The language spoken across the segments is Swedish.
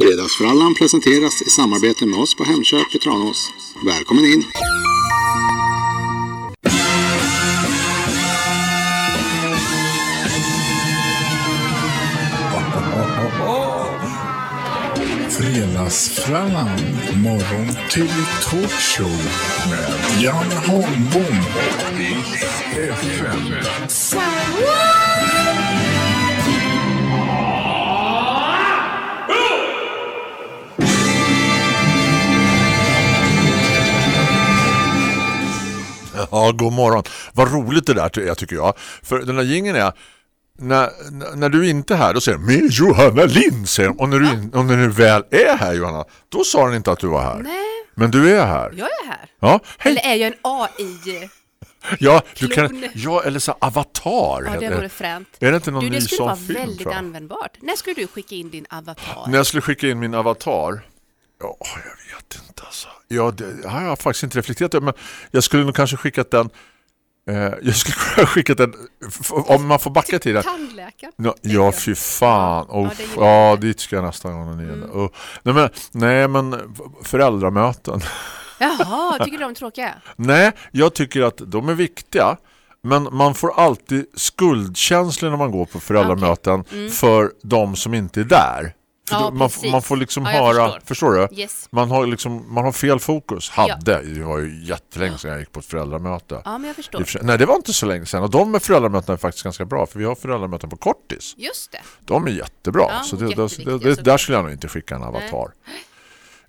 Fredagsfrallan presenteras i samarbete med oss på Hemköp i Tranås. Välkommen in! Fredagsfrallan, morgon till talkshow med Janne Holmbom och FM. Ja, god morgon. Vad roligt det där är tycker jag. För den där gingen är när, när du inte är här då säger med Johanna Lind säger och när, du och när du väl är här Johanna då sa den inte att du var här. Nej, Men du är här. jag är här. Ja, hej. Eller är jag en AI? ja, du kan, ja, eller så avatar. Ja, det vore fränt. Är det inte någon Du, det ny skulle sån vara film, väldigt tror jag? användbart. När skulle du skicka in din avatar? När jag skulle skicka in min avatar Ja, jag vet inte alltså. Ja, det har jag faktiskt inte reflekterat över, men jag skulle nog kanske skickat den eh, jag skulle kunna skickat den om man får backa till den. Tandläkaren? Ja, ja fy fan. Ja, Oh, det gillar ja, dit ska jag nästa gång. där. Oh. Nej, men, nej, men föräldramöten. Jaha, tycker du de är tråkiga? nej, jag tycker att de är viktiga. Men man får alltid skuldkänslor när man går på föräldramöten för de som inte är där. Ja, man, man får liksom Ja, höra, förstår. förstår. du? Yes. Man har liksom man har fel fokus. Hade, det var ju jättelänge sedan jag gick på ett föräldramöte. Ja, men jag förstår. Nej, det var inte så länge sedan. Och de med föräldramötena är faktiskt ganska bra. För vi har föräldramöten på kortis. Just det. De är jättebra. Ja, så det, det, det, där skulle jag nog inte skicka en avatar.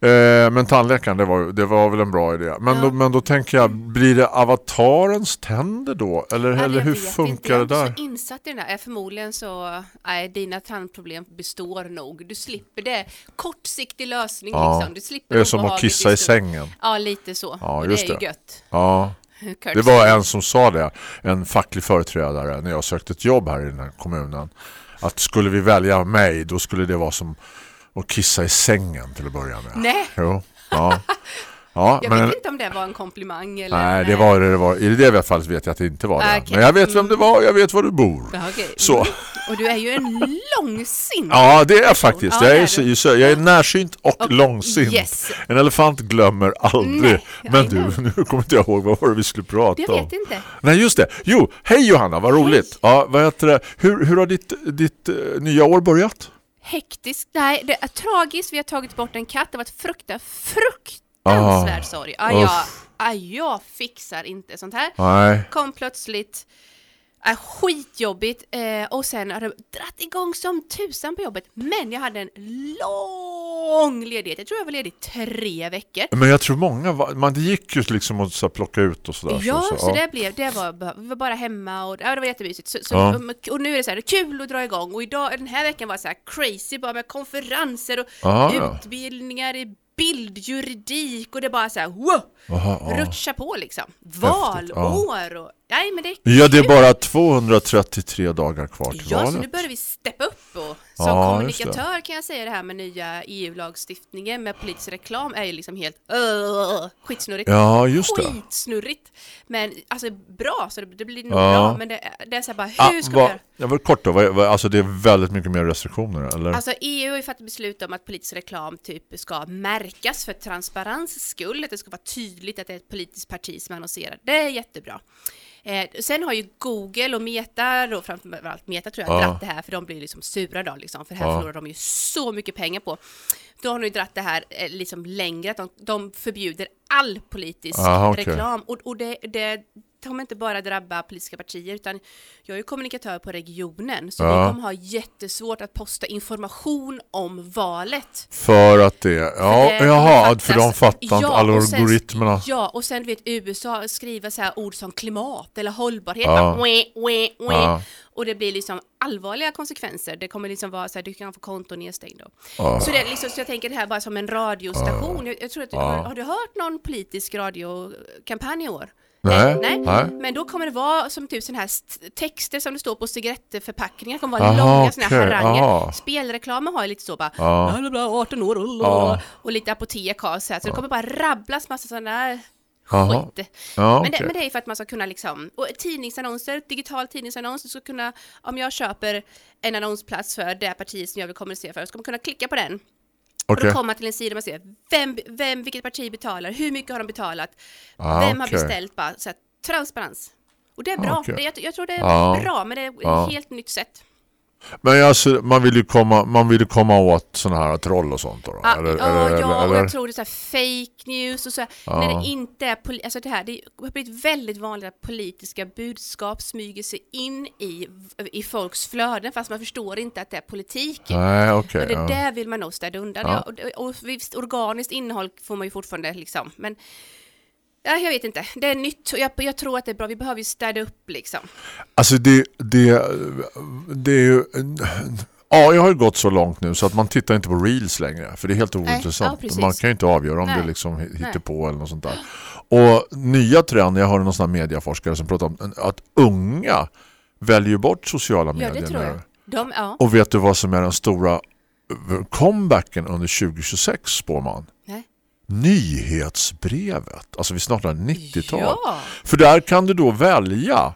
Eh, men tandläkaren, det var, det var väl en bra idé. Men, Ja. då, men då tänker jag, blir det avatarens tänder då? Eller, Ja, eller jag hur vet inte. funkar jag det är där? inte så insatt i den där. Eh, Förmodligen så, nej, dina tandproblem består nog. Du slipper det. Kortsiktig lösning Ja. liksom. Du slipper Det är som att kissa i sängen. Ja, lite så. Ja, och det just är det. gött. Ja. Det var en som sa det, en facklig företrädare när jag sökte ett jobb här i den här kommunen. Att skulle vi välja mig, då skulle det vara som att kissa i sängen till att börja med. Nej. Jo, ja. ja Jag men, vet inte om det var en komplimang eller... Nej, det var det det var. I det fallet vet jag att det inte var det. Ah, Okej. Men jag vet vem det var, jag vet var du bor. Okej. Så. Mm. Och du är ju en långsint. Ja, det är jag faktiskt. Ja, Jag är, är jag är närsynt och, Och- långsint. yes. En elefant glömmer aldrig. Nej, Men du, nu kommer inte jag ihåg vad var det vi skulle prata Jag om. vet inte. Nej, just det. Jo, hej Johanna, vad roligt. Ja, vad heter det? Hur, hur har ditt, ditt eh, nya år börjat? Hektiskt. Nej, det är tragiskt. Vi har tagit bort en katt. Det var ett frukta, fruktansvärd sorg. Ja, jag, Ah. Jag fixar inte sånt här. Nej. Kom plötsligt. Är skitjobbigt eh, och sen har det dratt igång som tusan på jobbet. Men jag hade en lång ledighet. Jag tror jag var ledig tre veckor. Men jag tror många, var, man, det gick ju liksom att så, plocka ut och sådär. Ja, så, så, ja. det blev, det var, vi var bara hemma och ja, det var jättemysigt. Så, så, Ja. Och nu är det så här, kul att dra igång och idag, den här veckan var så här crazy bara med konferenser och Aha, ja. utbildningar i bildjuridik och det bara så här, wow, Aha, ja. rutcha på liksom. ja. Valår och, nej men det är Ja, det är kul. bara 233 dagar kvar till Ja, så valet. nu börjar vi steppa upp och som Ja, kommunikatör kan jag säga det här med nya EU-lagstiftningen med politisk reklam är ju liksom helt uh, skitsnurrigt. Ja, just det. Skitsnurrigt. Men alltså bra, så det, det blir nog Ja. bra. Men det, det är så här bara, Ah, hur ska vi vad, göra? jag kort då, alltså det är väldigt mycket mer restriktioner, eller? Alltså EU har ju fattat beslut om att politisk reklam typ ska märkas för transparens skull, att det ska vara tydligt att det är ett politiskt parti som annonserar. Det är jättebra. Eh, sen har ju Google och Meta, och framförallt Meta tror jag, Ja. dratt det här för de blir liksom sura då liksom, för här Ja. förlorar de ju så mycket pengar på. Då har de ju dratt det här eh, liksom längre, att de, de förbjuder all politisk Aha, okej. reklam. Och, och det, det kommer inte bara drabba politiska partier, utan jag är ju kommunikatör på regionen, så Ja. vi kommer ha jättesvårt att posta information om valet. För att det, ja, För det jaha, för de fattar Ja, alla och sen- algoritmerna. Ja, och sen vet USA skriva så här ord som klimat eller hållbarhet. Ja. Bara, weh, weh. Ja. Och det blir liksom allvarliga konsekvenser. Det kommer liksom vara så här, du kan få konto nedstängd då. Ja. Så, det är liksom, så jag tänker det här bara som en radiostation. Jag, jag tror att, har, har du hört någon politisk radiokampanj i år? Nej, Nej. nej. Men då kommer det vara som typ sådana här texter som det står på cigarettförpackningar, kommer vara Aha, långa sådana här okej, haranger. aha. Spelreklamen har ju lite så bara, Ja. bla, bla, bla, 18 år, Ja. och lite apotek har så här, så det kommer bara rabblas massa sådana här skit. Ja, men, det, okej. men det är för att man ska kunna liksom, och tidningsannonser, digital tidningsannons, du ska kunna, om jag köper en annonsplats för det partiet som jag vill kommunicera för, ska man kunna klicka på den Och Okej. då kommer man till en sida och man ser vem, vem, vilket parti betalar, hur mycket har de betalat, Ah, vem okej. har beställt, bara så här, transparens. Och det är bra, Okej. det, jag, jag tror det är Ja. bra, men det är ett helt nytt sätt. Men alltså, man vill ju komma, man vill komma åt sådana här troll och sånt då? Ja, eller, ja, eller, ja och eller? jag tror det är så fake news och så Ja. när det inte är alltså det här, det har blivit väldigt vanligt att politiska budskap smyger sig in i, i folks flöden fast man förstår inte att det är politik. Nej, okej. Och det där vill man nog städa undan. Ja. Ja. Och, och visst, organiskt innehåll får man ju fortfarande liksom, men ja, jag vet inte, det är nytt och jag, jag tror att det är bra, vi behöver ju städa upp liksom. Alltså det, det, det är ju... Ja, jag har ju gått så långt nu så att man tittar inte på reels längre. För det är helt ointressant. ja, man kan ju inte avgöra om Nej. det liksom hittar på eller något sånt där. Och nya trender, jag hörde någon sån här mediaforskare som pratade om att unga väljer bort sociala Ja, medier det tror jag. De, ja, Och vet du vad som är den stora comebacken under 2026 spår man? nej. Nyhetsbrevet. Alltså vi snackar 90-tal. Ja. För där kan du då välja.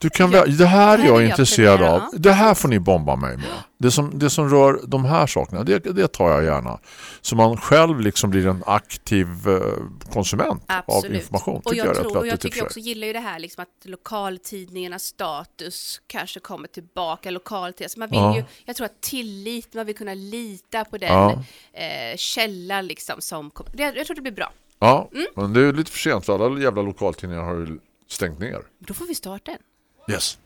Du kan Ja, välja. Det här är det här jag vill jag intresserad av. Det här får ni bomba mig med. Det som, det som rör de här sakerna, det, det tar jag gärna. Så man själv liksom blir en aktiv eh, konsument av Absolut. information. Och jag, jag, tror, och jag tycker för också gillar ju det här liksom att lokaltidningarnas status kanske kommer tillbaka lokalt. Alltså man vill Ja. ju, jag tror att tillit, man vill kunna lita på den Ja. eh, källan liksom som det, jag tror det blir bra. Ja, Mm. men det är lite för sent för alla jävla lokaltidningar har ju stängt ner. Då får vi starta en. Yes.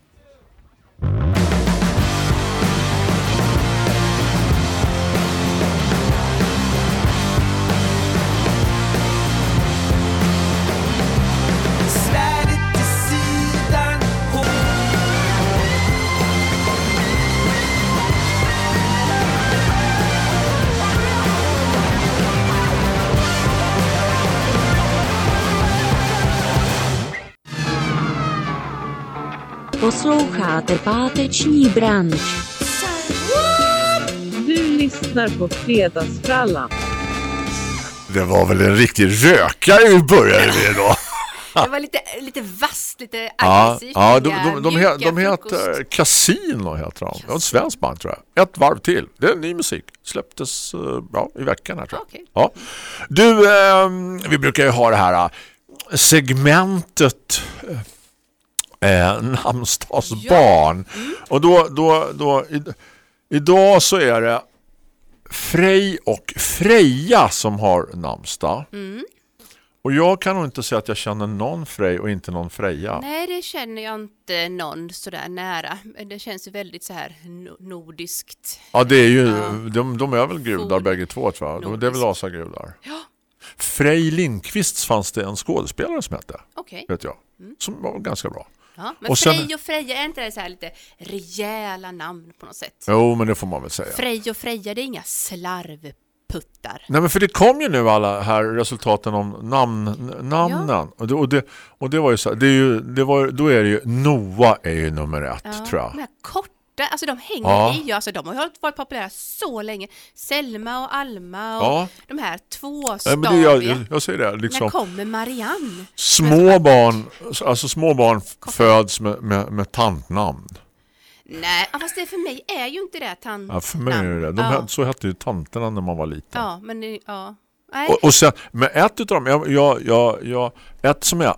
Posloucháte páteční branč. Du lyssnar på Fredagsfrallan. Det var väl en riktig rökare vi började med då. Det var lite, lite vasst, lite Ja, aggressivt. ja de, inga de, de, mjuka he, de heter Casino heter de. Det var ett svenskt band tror jag. Ett varv till. Det är ny musik. Släpptes eh, ja, i veckan här tror jag. Okej. Ja. Du, ehm, vi brukar ju ha det här eh, segmentet eh, namnsdagsbarn. Och då, då, då i, idag så är det Frej och Freja som har namnsdag. Och jag kan nog inte säga att jag känner någon Frej och inte någon Freja. Nej, det känner jag inte någon sådär nära. Det känns ju väldigt så här no- nordiskt. Ja, det är ju, Ja. de, de är väl gudar bägge två tror jag. De, det är väl Nordisk. asagudar. Ja. Frej Lindqvist fanns det en skådespelare som hette, Okej. vet jag. Som var ganska bra. Ja, men Och sen- Frej och Freja, är inte det så här lite rejäla namn på något sätt? Jo, men det får man väl säga. Frej och Freja, det är inga slarvputtar. Nej, men för det kom ju nu alla här resultaten om namn, namnen. Och, det, och, det, och det var ju så det är ju, det var, då är det ju, Noah är ju nummer ett tror jag. De här korta, alltså de hänger Ja. i, alltså de har varit populära så länge. Selma och Alma och Ja. de här tvåstaviga. jag, jag, jag säger det, När liksom, kommer Marianne? små barn, alltså små barn föds med, med, med tantnamn. Nej, fast det för mig är ju inte det tant. Ja, för mig är det det. De, ja. Så hette ju tanterna när man var liten. ja, men ja. Och, och sen, men ett utav dem, jag, jag, jag, jag, ett som jag,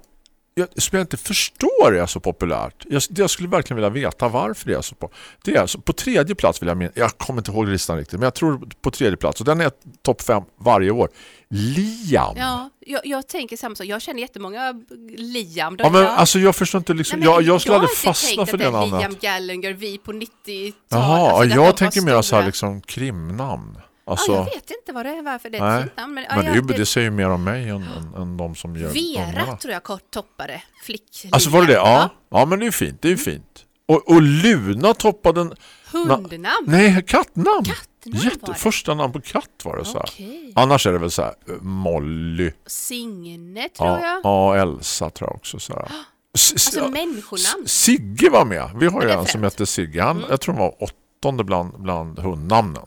jag, som jag inte förstår är så populärt. Jag, jag skulle verkligen vilja veta varför det är så på. Det är alltså, på tredje plats vill jag minna, jag kommer inte ihåg listan riktigt, men jag tror på tredje plats och den är topp fem varje år. Liam. Ja, jag, jag tänker samma sak. Jag känner jättemånga Liam. Ja, men alltså jag förstår inte liksom, Nej, jag, jag skulle aldrig fastna för det namnet. Liam Gallagher, vi på 90-talet. Jaha, alltså, jag tänker mer så här liksom krimnamn. Alltså, jag vet inte vad det är, varför det är nej. ett namn. Men, men det, jag- det säger ju mer om mig än, än, än de som gör Vera ungarna. tror jag kort toppade. Flick Alltså var det det? Ja. ja, men det är fint. Det är fint. Och, och Luna toppade en... Hundnamn. Nej, kattnamn. Kattnamn Jätte, det. Första namn på katt var det så. Okej. Annars är det väl så här eh, Molly. Signe tror Ja, jag. ja, Elsa tror jag också så här. S- Alltså människonamn. Sigge var med. Vi har ju det en som heter Sigge. Han, Jag tror han var åttonde bland, bland hundnamnen.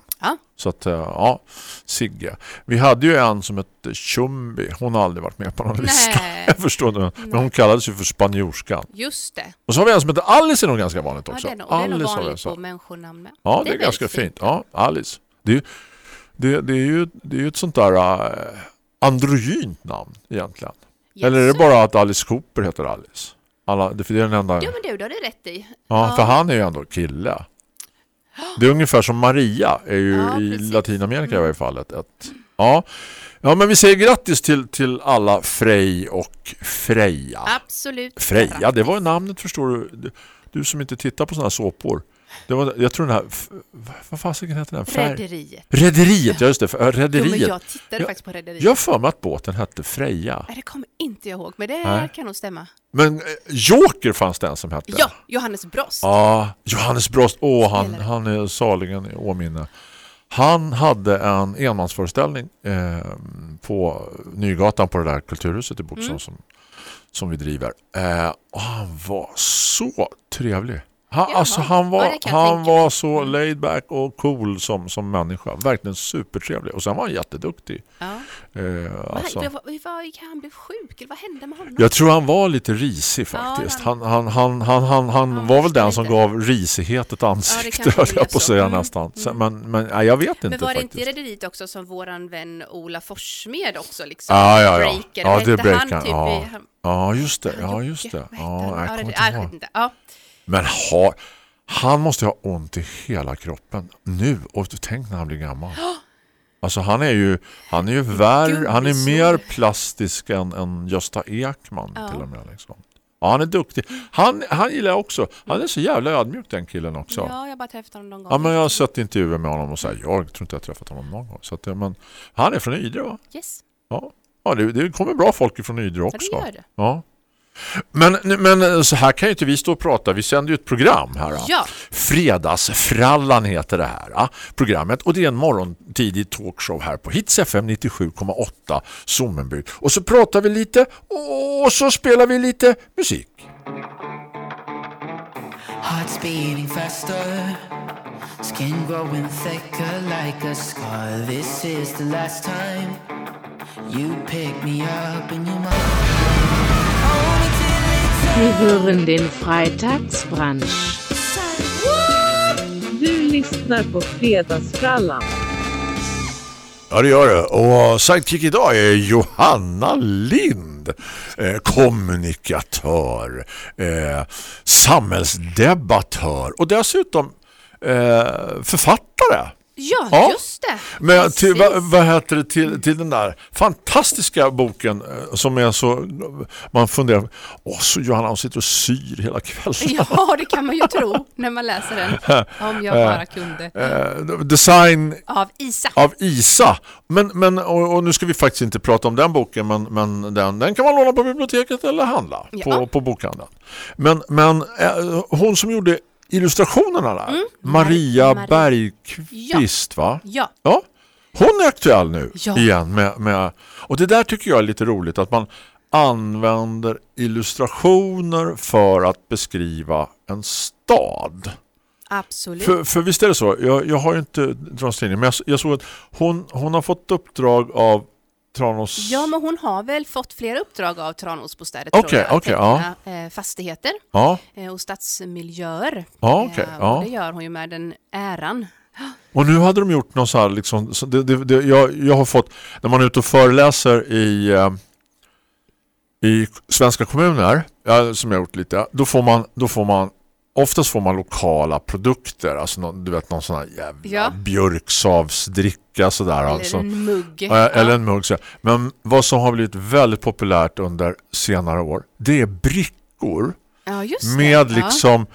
Ja. Så att, eh, ja, Sigge. Vi hade ju en som hette Chumbi. Hon har aldrig varit med på någon lista. Nej. Jag förstår det. Men hon kallades ju för spanjorskan. Just det. Och så har vi en som heter Alice, är nog ganska vanligt Ja, också. det är nog, det är nog Alice vanligt på människonamn. Ja, det är, ganska väldigt fint. Ja, Alice. Det är, ju- Det, det, är ju, det är ju ett sånt där eh, androgynt namn egentligen. Yes. Eller är det bara att Alice Cooper heter Alice? Alla, det, det är den enda... Ja men du, det har du rätt i. Ja, för han är ju ändå kille. Det är ungefär som Maria är ju Ja, i. Latinamerika i varje fall. Ett, ett, ja. ja, men vi säger grattis till, till alla Frej och Freja. Absolut. Freja, det var namnet förstår du. Du- som inte tittar på såna här såpor. Det var, jag tror den här... Vad fasiken heter den? Rederiet. Rederiet, ja just det. för- Jo, men Rederiet. jag tittade faktiskt på Rederiet. Jag för mig att båten hette Freja. Nej, det kommer inte jag ihåg, men det Nej. kan nog stämma. Men eh, Joker fanns det en som hette. Ja, Johannes Brost. Ja, Johannes Brost. Åh, han, Spelare. han är saligen i åminne. Han hade en enmansföreställning eh, på Nygatan på det där kulturhuset i Boxholm Mm. som, som vi driver. Eh, och han var så trevlig. Han, Jaha, alltså han ja, var, han var så laid back och cool som, som människa. Verkligen supertrevlig. Och sen var han jätteduktig. Ja. Eh, alltså. han, vad, vad, gick han blev sjuk, eller vad hände med honom? Jag tror han var lite risig faktiskt. han- han, han, han, han, han, han Han var väl den som gav risighet ett ansikte, blev jag på att säga Mm, nästan. Mm. Men, men nej, jag vet inte Men var det inte faktiskt. i Rederiet också som våran vän Ola Forssmed också liksom Ja, ja, ja. breakade? Ja, det han han, typ ja. han- Ja, just det. han Ja, just det. Ja, han? jag Ja, kommer inte ja, ihåg. inte. Ja. Men har, han måste ha ont i hela kroppen nu. Och tänk när han blir gammal. Alltså han är ju, han är ju värre, han är mer plastisk än, än Gösta Ekman Ja. till och med. Liksom. Ja, han är duktig. Han, han gillar jag också. Han är så jävla ödmjuk den killen också. ja, jag har bara träffat honom någon gång. Ja, men jag har sett intervjuer med honom och så här, jag tror inte jag har träffat honom någon gång. Så att, ja, men, han är från Ydre va? Yes, Ja, ja det, det kommer bra folk från Ydre ja, också. det gör det. Ja. Men, men så här kan ju inte vi stå och prata. Vi sänder ju ett program här. Ja. Fredagsfrallan heter det här programmet. Och det är en morgontidig talkshow här på Hits FM 97,8 Sommenbygd. Och så pratar vi lite och så spelar vi lite musik. Heart's beating faster, skin growing thicker like a scar. This is the last time you pick me up in your mind. Wir hören den Freitagsbrunch. Du lyssnar på Fredagsfrallan. Ja, det gör det. Och sidekick idag är Johanna Lind. Eh, kommunikatör, eh, samhällsdebattör och dessutom eh, författare. Ja, Ja. just det. Men till, vad, vad heter det till, till den där fantastiska boken eh, som är så man funderar åh så Johanna hon sitter och syr hela kvällen. Ja, det kan man ju tro när man läser den. Om jag bara kunde. Eh, design Av Isa. av Isa. Men, men, och, och nu ska vi faktiskt inte prata om den boken men, men den, den kan man låna på biblioteket eller handla Ja. på, på bokhandeln. Men, men eh, hon som gjorde illustrationerna där, Maria Mm. Marie- Bergqvist va? Ja, Ja, hon är aktuell nu Ja. igen. Med, med, och det där tycker jag är lite roligt att man använder illustrationer för att beskriva en stad. absolut. För, för visst är det så, jag, jag har ju inte Tranås-tidningen men jag, jag såg att hon, hon har fått uppdrag av Tranås... Ja, men hon har väl fått flera uppdrag av Tranåsbostäder Okej, tror jag. okej, ja. Eh, fastigheter Ja, eh, och stadsmiljöer. ja okej. Eh, ja. Det gör hon ju med den äran. Och nu hade de gjort någon så här liksom, så det, det, det, jag, jag har fått, när man är ute och föreläser i, i svenska kommuner, som jag har gjort lite, då får man, då får man oftast får man lokala produkter, alltså någon, du vet någon sån här jävla Ja. björksavsdricka sådär Eller alltså. en mugg. Ja, Eller en mugg. så. Men vad som har blivit väldigt populärt under senare år, det är brickor ja, just det. med Ja. liksom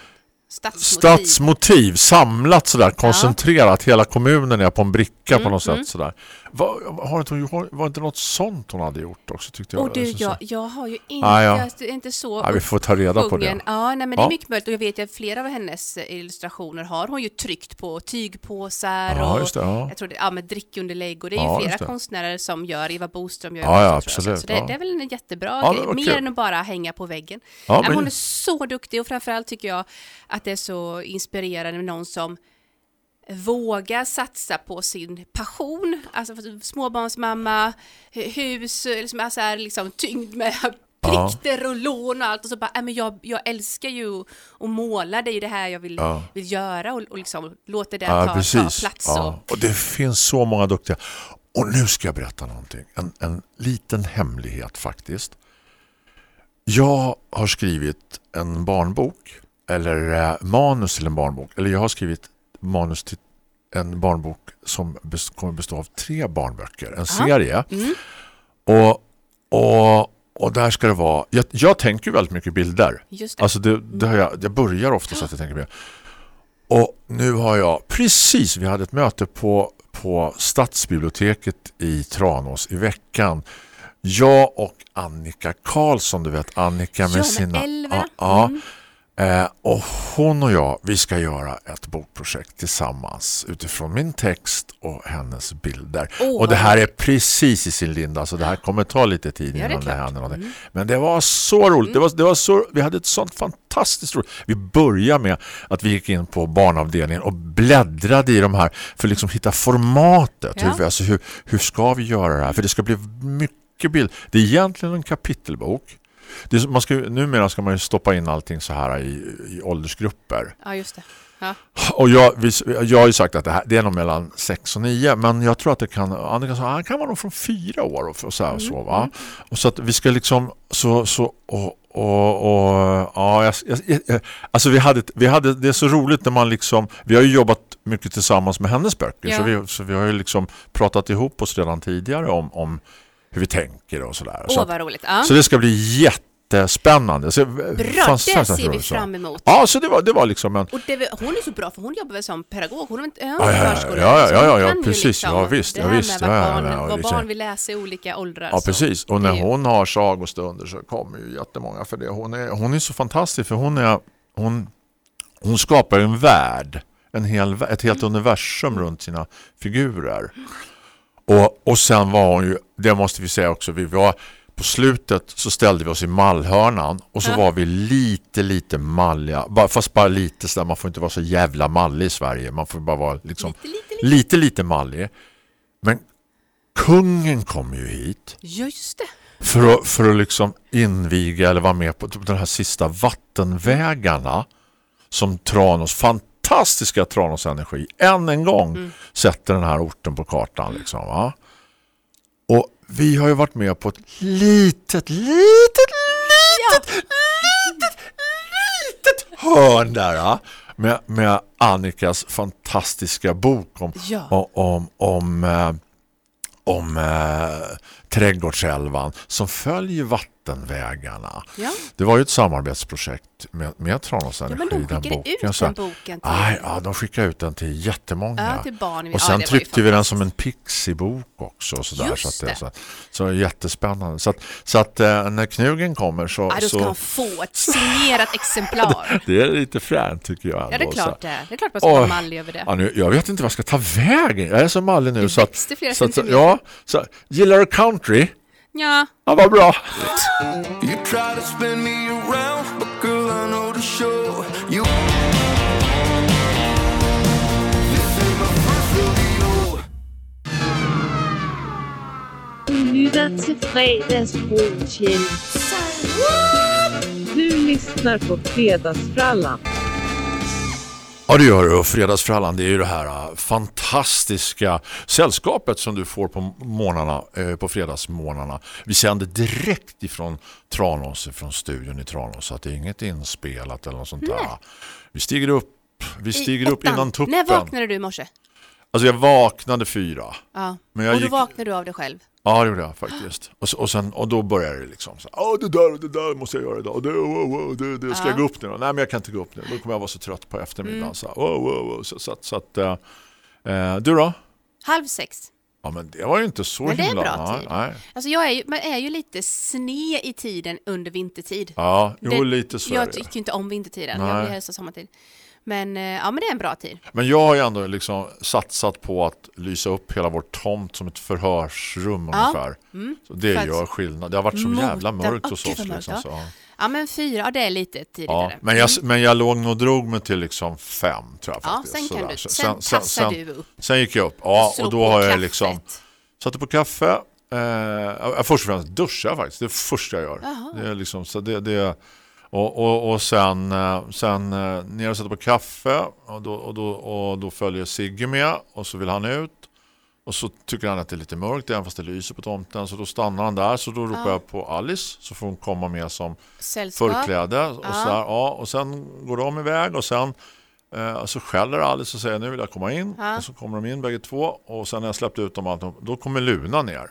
Stadsmotiv. stadsmotiv samlat sådär, koncentrerat. Hela kommunen är på en bricka på något mm. sätt sådär. Var, har inte, hon- var inte något sånt hon hade gjort också tyckte jag? Och du, jag, jag har ju inte, Ah, ja. jag inte så Ja, vi får ta reda på uppsjungen. det. Ja, nej, men det är mycket möjligt. Och jag vet att flera av hennes eh, illustrationer har hon ju tryckt på tygpåsar Ja, och det, ja. jag tror det, ja, med drickunderlägg och det är ju flera konstnärer som gör, Eva Boström gör Ja, ja, absolut, Så det, det är väl en jättebra grej, mer än att bara hänga på väggen. Men- Hon är så duktig och framförallt tycker jag att det är så inspirerande med någon som vågar satsa på sin passion, alltså småbarnsmamma, hu- hus, liksom, alltså är liksom tyngd med dräkter och lån och allt och så bara, äh, men jag, jag älskar ju att måla, det är ju det här jag vill, Ja. vill göra och, och liksom låter det Ja, ta, ta plats. Ja. Och, Och det finns så många duktiga. Och nu ska jag berätta någonting. En, en liten hemlighet faktiskt. Jag har skrivit en barnbok eller eh, manus till en barnbok. Eller jag har skrivit manus till en barnbok som kommer bestå av tre barnböcker. En serie. Mm. Och, och, och där ska det vara... Jag, jag tänker väldigt mycket bilder. Just det. Alltså det, det har jag, jag börjar ofta så att jag tänker på det. Och nu har jag precis, vi hade ett möte på, på Stadsbiblioteket i Tranås i veckan. Jag och Annika Karlsson, du vet Annika med Ja, med sina... Ja. Mm. Eh, och hon och jag, vi ska göra ett bokprojekt tillsammans utifrån min text och hennes bilder. Åh, och det här är precis i sin linda, så det här kommer ta lite tid Ja, det innan det. Mm. händer någonting. Men det var så roligt. Det var, det var så, vi hade ett sånt fantastiskt roligt. Vi började med att vi gick in på barnavdelningen och bläddrade i de här för att liksom hitta formatet. Ja. Hur, alltså hur, hur ska vi göra det här? För det ska bli mycket bild. Det är egentligen en kapitelbok. Det så- man ska, numera ska man ju stoppa in allting så här i, i åldersgrupper. ja, just det. Ja. Och jag, jag har ju sagt att det, här, det är nog mellan 6 och 9 men jag tror att det kan Annika sa han kan vara nog från 4 år och, och så, här, så va. Och så att vi ska liksom så, så och, och, och ja, jag, jag, jag, alltså vi hade, vi hade det är så roligt när man liksom vi har ju jobbat mycket tillsammans med hennes böcker Ja. så, vi, så vi har ju liksom pratat ihop oss redan tidigare om, om hur vi tänker och sådär. så, Åh, att- vad roligt. Ja. så det ska bli jättespännande. Så, Bra, det ser vi fram emot. Ja, så det var, det var liksom en Och det, hon är så bra för hon jobbar väl som pedagog, hon är inte Ja, ja, ja, förskollärare, ja, ja, ja, ja, precis, liksom ja, visst, det ja, här visst, med vad, ja, ja, ja, vad barn vill läsa i olika åldrar. Ja, precis. Och när hon har sagostunder så kommer ju jättemånga för det. Hon är, hon är så fantastisk för hon är hon, hon skapar en värld, en hel, ett helt universum runt sina figurer. Och, och sen var hon ju, det måste vi säga också, vi var på slutet så ställde vi oss i mallhörnan och så Ja. var vi lite, lite malliga. Bara, fast bara lite så där, man får inte vara så jävla mallig i Sverige. Man får bara vara liksom Lite, lite, lite. lite, lite mallig. Men kungen kom ju hit just det. för att, för att liksom inviga eller vara med på de här sista vattenvägarna som Tranås, fantastiska Tranås Energi än en gång Mm. sätter den här orten på kartan. Liksom, va? Och vi har ju varit med på ett litet, litet, litet, litet, litet hörn där med, med Annikas fantastiska bok om, Ja. om, om, om, eh, om trädgårdsälvan som följer vattenvägarna. Ja. Det var ju ett samarbetsprojekt med, med Tranås Ja, Energi. men de skickade boken, ut så- den boken till, Aj, ja, de skickade ut den till jättemånga. ja, till barn. Och ja, sen det ju tryckte vi den som en pixibok också. Och sådär, Just så att det, det. Så, så det jättespännande. Så att, så att eh, när knugen kommer så... Ja, då ska så han få ett signerat exemplar. det är lite fränt tycker jag. Ja, det är ändå, så. klart det. Det är klart man ska vara mallig över det. Ja, nu, jag vet inte vad jag ska ta vägen. Jag är så mallig nu. Du så att, så att. Ja, så, gillar du country? Ja, Ja, vad bra. You try to spin me around, but girl, I know the show. You. This is my first rodeo. Du lytter til fredagsbrunchen. Du lyssnar på Fredagsfrallan. Ja, det gör du. Och Fredagsfrallan, det är ju det här äh, fantastiska sällskapet som du får på morgnarna, eh, på fredagsmorgnarna. Vi sänder direkt ifrån Tranås, från studion i Tranås, så att det är inget inspelat eller något sånt där. Vi stiger upp, vi i stiger upp innan tuppen. När vaknade du i morse? Alltså jag vaknade fyra. Ja. Men jag och då gick- vaknade du av dig själv? Ja, det gjorde jag faktiskt. Och, så, och, sen, och då började det liksom så Åh, det där och det där måste jag göra idag. Och det, oh, oh, det, det, ska Ja. jag gå upp nu då? Nej, men jag kan inte gå upp nu. Då kommer jag vara så trött på eftermiddagen. Mm. Så, oh, så, så, så att, eh, eh, du då? Halv sex. Ja, men det var ju inte så Men det är himla... bra nej, tid. Nej. Alltså jag är ju, man är ju lite sned i tiden under vintertid. Ja, jo, Det- lite så Jag tycker inte om vintertiden, Nej. jag vill helst sommartid. Men, eh, ja, men det är en bra tid. Men jag har ju ändå liksom satsat på att lysa upp hela vår tomt som ett förhörsrum Ja. ungefär. Mm. Så det För gör skillnad. Det har varit så jävla mörkt hos oss. Liksom, ja. så. Ja, men fyra, ja, det är lite Ja, tidigare. men, jag, men jag låg och drog mig till liksom fem tror jag Ja, faktiskt. sen kan Sådär. du, Så- sen tassar sen, du upp. Sen gick jag upp, ja, och då har jag kaffet. liksom satte på kaffe, Eh, först och främst duschar faktiskt. Det är det första jag gör. Jaha. Det är liksom, så det, det, och, och, och sen, eh, sen eh, ner och sätta på kaffe och då, och då, och då följer Sigge med och så vill han ut. Och så tycker han att det är lite mörkt även fast det lyser på tomten. Så då stannar han där så då ropar Ja. jag på Alice så får hon komma med som Sällskap. förkläde. Och, Ja. så här, ja, och sen går de iväg och sen eh, så skäller Alice och säger nu vill jag komma in. Ja. Och så kommer de in bägge två och sen när jag släppt ut dem då kommer Luna ner.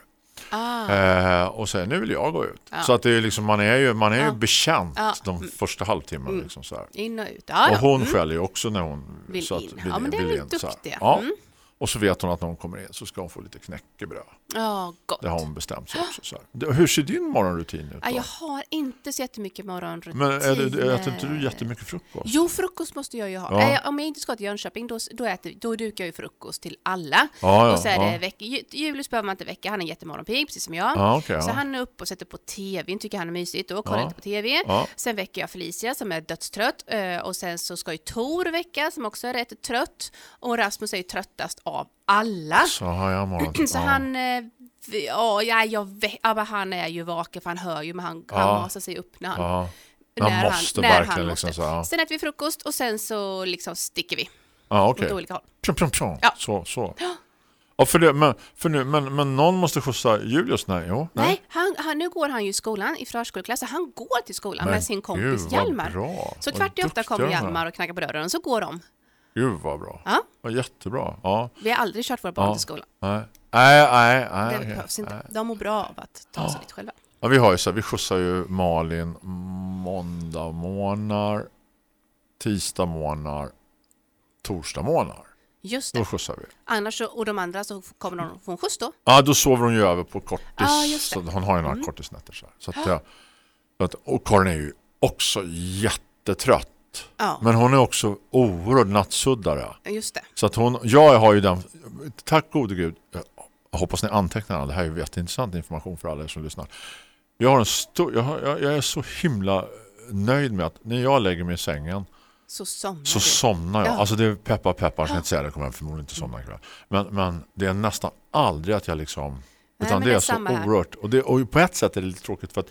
Ah. Eh, och säger nu vill jag gå ut. Ja. Så att det är liksom, man är ju, man är ju Ja. bekänt Ja. de första halvtimmarna. Liksom, så här. In och ut. Och hon Mm. skäller ju också när hon Vill så att- in. Ja, men det är vill väl duktiga. Ja. Mm. Och så vet hon att när hon kommer in så ska hon få lite knäckebröd. Ja, gott. Det har hon bestämt sig också. Så här. Hur ser din morgonrutin ut då? jag har inte så jättemycket morgonrutin. Men det, äter inte du jättemycket frukost? Jo, frukost måste jag ju ha. Ja. Eh, om jag inte ska till Jönköping, då, då, äter, då dukar jag ju frukost till alla. Ja, ja, och så är det veck, Ju- Julius behöver man inte väcka, han är jättemorgonpigg, precis som jag. Ja, okej, så han är uppe och sätter på tvn, tycker han är mysigt, då kollar Ja. jag lite på tv. Sen väcker jag Felicia som är dödstrött eh, och sen så ska ju Tor väcka som också är rätt trött. Och Rasmus är ju tröttast av alla. Så har jag morgon. Så ja. han, eh, ja, ja, jag vet, ja, han är ju vaken för han hör ju, men han, Ja. han masar sig upp när han, Ja. när Han måste när verkligen liksom så, ja. Sen äter vi frukost och sen så liksom sticker vi Ja, åt okej. olika håll. Pjum, pjum, pjum. Ja. Så, så. Ja, för det, men, för nu, men, men någon måste skjutsa Julius? Nej, jo, Nej, han, han, nu går han ju i skolan i förskoleklass, han går till skolan Men med sin kompis gud, Hjalmar. bra. Så kvart i åtta kommer. Hjalmar och knackar på dörren och så går de. Gud vad bra. Ja. Vad jättebra. Ja. Vi har aldrig kört våra barn Ja. till skolan. Nej, nej, nej. nej, Det okej. behövs inte. Nej. De mår bra av att ta sig dit själva. Ja, vi har ju så här, vi skjutsar ju Malin måndag månader, tisdag månader, torsdag månader. Just Då det. skjutsar vi. Annars så, och de andra så kommer de få en skjuts då. Ja, då sover hon ju över på kortis. Ja, det. så hon har ju några Mm. kortisnätter. Så, här. så att, jag- så att, och Karin är ju också jättetrött. Ja, Men hon är också oerhörd nattsuddare. just det. Så att hon, jag har ju den, tack gode gud, jag hoppas ni antecknar det här är ju jätteintressant information för alla er som lyssnar. Jag, har en stor, jag, har, jag, jag är så himla nöjd med att när jag lägger mig i sängen Så somnar så somnar jag. Ja. Alltså det är peppar peppar, jag ska inte säga det, jag kommer förmodligen inte somna ikväll. Men, men det är nästan aldrig att jag liksom, utan men det det är, är så oerhört. Och, det, och på ett sätt är det lite tråkigt för att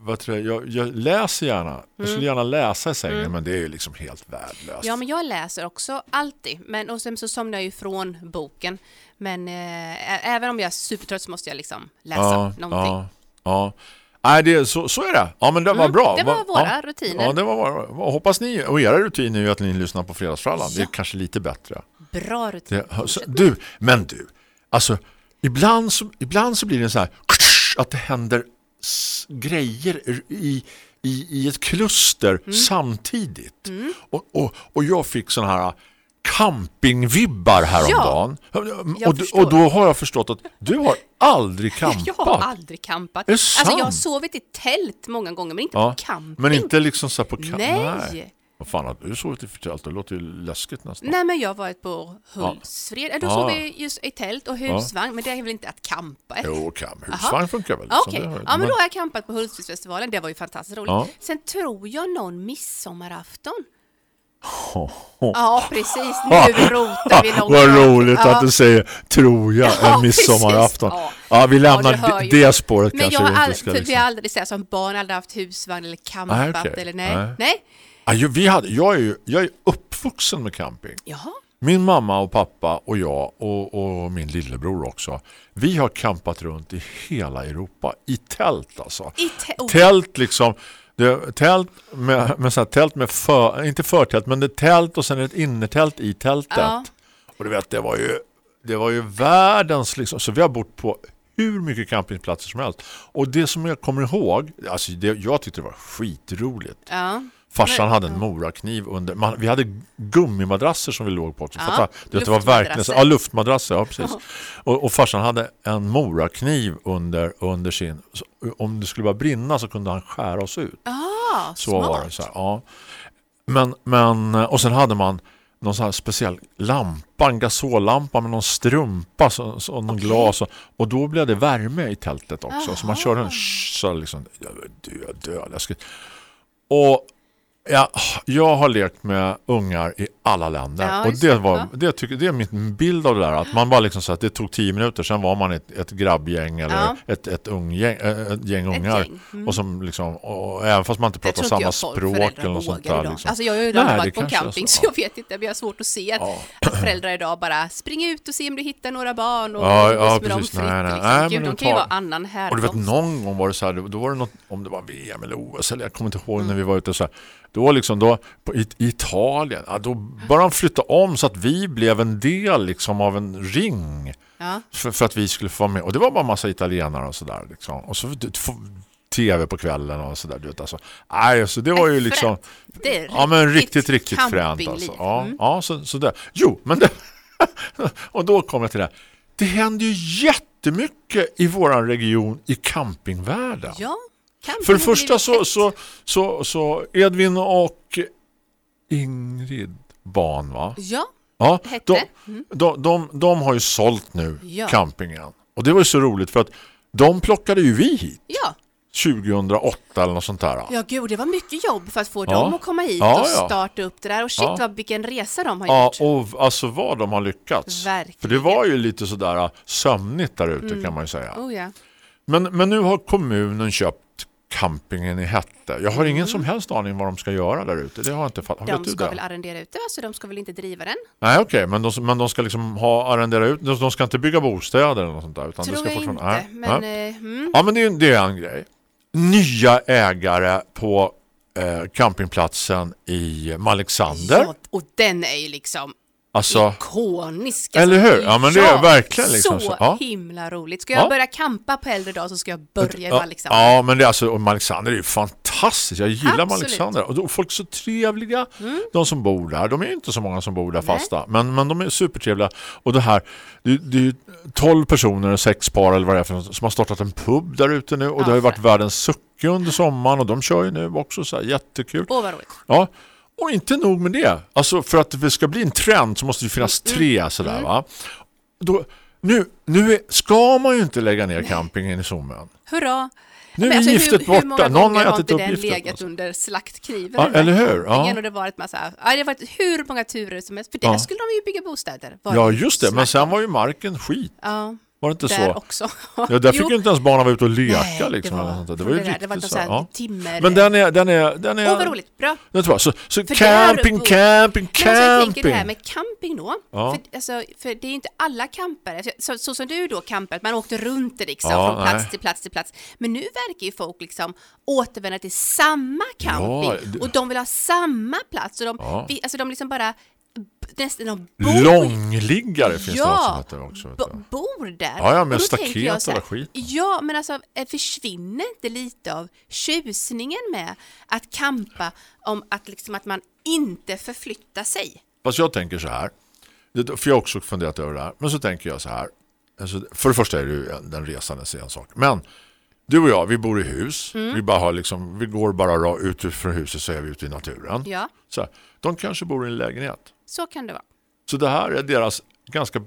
vad tror jag, jag, jag läser gärna, jag skulle gärna läsa i sängen men det är ju liksom helt värdelöst. Ja, men jag läser också alltid. Men, och sen så somnar jag ju från boken. Men eh, även om jag är supertrött så måste jag liksom läsa någonting. Ja, ja. Nej, det, så, så är det. Ja, men det var Mm, bra. det var Va- våra ja. rutiner. Ja, det var våra. Hoppas ni, och era rutiner är ju att ni lyssnar på Fredagsfrallan. Det är Ja. kanske lite bättre. Bra rutin. Det, så, du, men du, alltså ibland så, ibland så blir det så här att det händer grejer i, i, i ett kluster Mm. samtidigt. Och, och, och jag fick sån här campingvibbar häromdagen. jag och, d- förstår. och då har jag förstått att du har aldrig campat. Jag har aldrig det Alltså jag har sovit i tält många gånger men inte Ja, på camping. Men inte liksom så på camp. Nej. Vad fan, du sovit i tält? Det låter ju läskigt nästan. Nej men jag har varit på Hultsfred. Ja. Då Ja. sov vi just i tält och husvagn men det är väl inte att campa? Jo. Jaha. Husvagn funkar väl? Okej, Så det- ja men då har jag campat på Hultsfredsfestivalen, det var ju fantastiskt roligt. Ja. Sen tror jag någon midsommarafton. Ja precis, nu rotar vi långt Vad roligt Ja. att du säger tror jag Ja, en midsommarafton. Ja. Ja. vi Ja, lämnar hör det, spåret Men kanske jag har aldrig, vi liksom. har aldrig så här, som barn aldrig haft husvagn eller campat Nej, okej. eller nej. Nej. nej. Ja, ju- vi hade, jag, är ju, jag är uppvuxen med camping. Jaha. Min mamma och pappa och jag och, och min lillebror också. Vi har campat runt i hela Europa i tält alltså. I oh. Tält liksom det, tält med, med så tält med för, inte förtält men det är tält och sen ett innertält i tältet. Ja. Och du vet det var ju det var ju världens liksom så vi har bott på hur mycket campingplatser som helst. Och det som jag kommer ihåg, alltså det, jag tyckte det var skitroligt. Ja. Farsan hade en morakniv under. Man, vi hade gummimadrasser som vi låg på också. Ja, Fatta, det, det var verkligen ja, luftmadrasser, ja precis. Och, och farsan hade en morakniv under, under sin så, om det skulle bara brinna så kunde han skära oss ut. Ah, Så smart. var det så här, ja. Men, men, och sen hade man någon sån här speciell lampa, en gasollampa med någon strumpa så, så, och någon glas och, och då blev det värme i tältet också. Så man körde en så liksom, jag död, död, läskigt. Och Ja, jag har lekt med ungar i alla länder ja, och det, var, det, tycker, det är min bild av det där att man bara liksom så att det tog tio minuter sen var man ett, ett grabbgäng eller ja. ett, ett, unggäng, eh, eh, ett gäng ungar ett gäng. Mm. och som liksom, och, även fast man inte pratar samma språk eller något sånt där. Liksom. Alltså jag har ju Nej, varit på camping så. så. jag vet inte, Vi har svårt att se att, ja. att föräldrar idag bara springer ut och se om du hittar några barn och ja, ja, precis. dem fritt. Nej. Liksom. Nej, Gud, de kan ju vara annan här. Och du vet någon gång var det så här, då var det något, om det var VM eller OS eller jag kommer inte ihåg mm. när vi var ute så här då liksom då i, Italien, ja, då började de flytta om så att vi blev en del liksom av en ring ja. för, för, att vi skulle få vara med. Och det var bara en massa italienare och sådär liksom. Och så tv på kvällen och sådär du vet alltså. Nej, så det var ju liksom ja men riktigt riktigt fränt alltså. Ja, mm. ja så, så där. Jo, men det, och då kommer jag till det. Här. Det händer ju jättemycket i våran region i campingvärlden. Ja. Kampen För det första så, så, så, så, Edvin och Ingrid barn va? Ja, ja de, mm. de, de, de, har ju sålt nu ja. campingen. Och det var ju så roligt för att de plockade ju vi hit. Ja. 2008 eller något sånt där. Ja, gud, det var mycket jobb för att få ja. dem att komma hit ja, och starta upp det där. Och shit, ja. vad, vilken resa de har gjort. Och alltså vad de har lyckats. Verkligen. För det var ju lite sådär äh, sömnigt där ute mm. kan man ju säga. Oh, men, men nu har kommunen köpt campingen i Hette. Jag har ingen mm. som helst aning vad de ska göra där ute. Det har inte fattat. De ska väl arrendera ut det, så de ska väl inte driva den? Nej, okej. Okay. Men, de, men de ska liksom ha arrendera ut. De ska inte bygga bostäder eller något sånt där. Utan Tror det ska jag inte. Nej, men, nej. Eh, mm. Ja, men det, det, är en grej. Nya ägare på eh, campingplatsen i Malexander. Ja, och den är ju liksom Alltså, Ikoniska. Eller hur? Ja, men det är verkligen liksom så. så. Ja. himla roligt. Ska jag ja. börja kampa på äldre dag så ska jag börja ja. i liksom? Alexander. Ja, men det är alltså, och Alexander är ju fantastiskt. Jag gillar Alexander. Och folk är så trevliga, mm. de som bor där. De är inte så många som bor där Nej. fasta. Men, men de är supertrevliga. Och det här, det, det är ju tolv personer, sex par eller vad det är, som har startat en pub där ute nu. Och ja, det har ju varit världens suck under sommaren. Och de kör ju nu också så här, jättekul. Åh, vad roligt. Ja, och inte nog med det. Alltså för att det ska bli en trend så måste det finnas mm. tre mm. sådär va. Då, nu, nu ska man ju inte lägga ner campingen i Sommen. Hurra! Nu är alltså, giftet hur, borta. Hur många Någon har ätit upp den giftet. legat alltså. under slaktkniven? Ja, eller hur? Ja. Det, varit massa, ja, det har varit hur många turer som helst. För där ja. skulle de ju bygga bostäder. Ja, just det. Men sen var ju marken skit. Ja. Var det inte där så? Också. ja, där fick ju inte ens barnen vara ute och leka. Nej, liksom, det, var, det var ju det, det var inte så här, ja. timmer. Men den är... Den är, den är Åh, vad roligt. Bra. Det tror. Så, så camping, camping, camping, camping. Jag tänker det här med camping då. Ja. För, alltså, för det är inte alla campare. Så, så, som du då campar, man åkte runt liksom, ja, från plats nej. till plats till plats. Men nu verkar ju folk liksom återvända till samma camping. Ja, det... Och de vill ha samma plats. Och de, vi, alltså, de liksom bara nästan bor... Långliggare finns ja, det något som heter också. Vet bor där. Ja, ja men staket och skit. Ja, men alltså eh, försvinner inte lite av tjusningen med att kampa om att, liksom, att man inte förflyttar sig? Fast jag tänker så här, för jag har också funderat över det här, men så tänker jag så här. Alltså, för det första är det ju den resandes en sak. Men du och jag, vi bor i hus. Mm. Vi, bara har liksom, vi går bara ut från huset så är vi ute i naturen. Ja. Så här, de kanske bor i en lägenhet. Så kan det vara. Så det här är deras ganska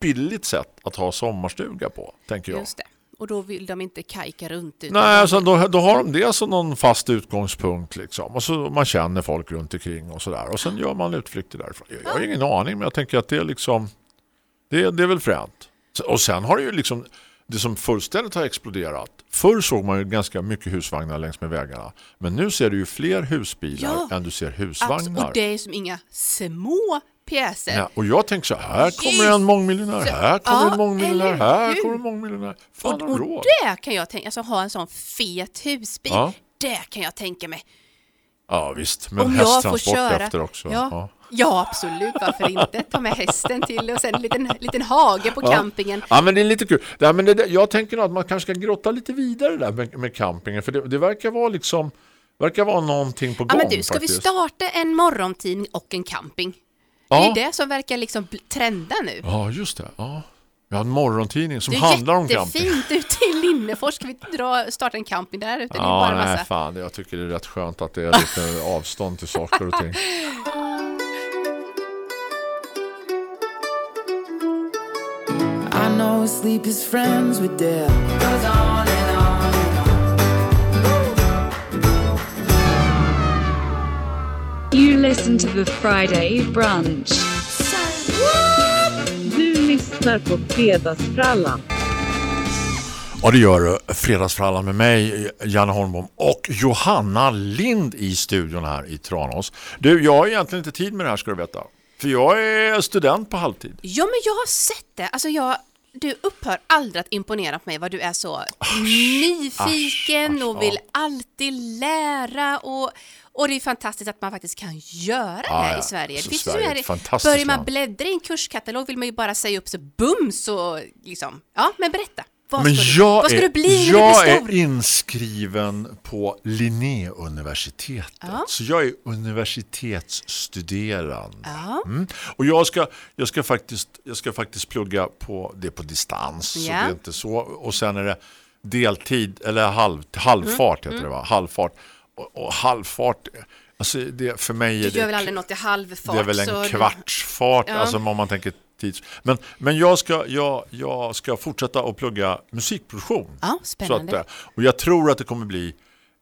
billigt sätt att ha sommarstuga på, tänker jag. Just det. Och då vill de inte kajka runt. Nej, alltså, då, då har de det som någon fast utgångspunkt. Liksom. Och så man känner folk runt omkring och sådär. Och sen gör man utflykter därifrån. Jag, jag har ingen aning, men jag tänker att det är liksom... Det, det är väl fränt. Och sen har det ju liksom det som fullständigt har exploderat. Förr såg man ju ganska mycket husvagnar längs med vägarna. Men nu ser du ju fler husbilar ja, än du ser husvagnar. Och det är som inga små pjäser. Ja, och jag tänker så här kommer en mångmiljonär, här kommer ja, en mångmiljonär, här kommer en mångmiljonär. Fan och, och råd. det kan jag tänka, mig, alltså ha en sån fet husbil, ja. det kan jag tänka mig. Ja visst, men Om hästtransport efter också. Ja. ja. ja. absolut, varför inte? Ta med hästen till och sen en liten, liten hage på ja. campingen. Ja, men det är lite kul. Ja, men det, jag tänker nog att man kanske ska grotta lite vidare där med, med campingen. För det, det verkar vara liksom, verkar vara någonting på gång. Ja, men du, ska faktiskt. vi starta en morgontidning och en camping? Ja. Det är det som verkar liksom trenda nu. Ja, just det. Ja. Vi har en morgontidning som handlar om camping. Det är jättefint ute i Linnefors. Ska vi dra, starta en camping där ute? Ja, bara nej, massa... fan. Jag tycker det är rätt skönt att det är lite avstånd till saker och ting. I know sleep is friends with death. Goes on and on. You listen to the Friday brunch. Lyssnar på Fredagsfrallan. Ja, det gör du. Fredagsfrallan med mig, Janne Holmbom och Johanna Lind i studion här i Tranås. Du, jag har egentligen inte tid med det här ska du veta. För jag är student på halvtid. Ja, men jag har sett det. Alltså jag, du upphör aldrig att imponera på mig vad du är så nyfiken asch, och vill alltid lära och, och det är fantastiskt att man faktiskt kan göra det här Ja, i Sverige. Så Det finns Sverige ju här, börjar man bläddra i en kurskatalog vill man ju bara säga upp sig bums och liksom, ja men berätta. Vad Men ska, du, jag, vad ska är, du bli jag du är inskriven på Linnéuniversitetet. Ja. Så jag är universitetsstuderande. Ja. Mm. Och jag ska, jag, ska faktiskt, jag ska faktiskt plugga på det på distans. Så Ja. det är inte så. Och sen är det deltid, eller halv, halvfart Mm. heter det va? Halvfart. Och, och halvfart, alltså det, för mig Du är det... gör väl aldrig något i halvfart? Det är väl en kvartsfart, Ja. alltså om man tänker tids. Men, men jag, ska, jag, jag ska fortsätta att plugga musikproduktion. Ja, spännande. Att, eh, och jag tror att det kommer bli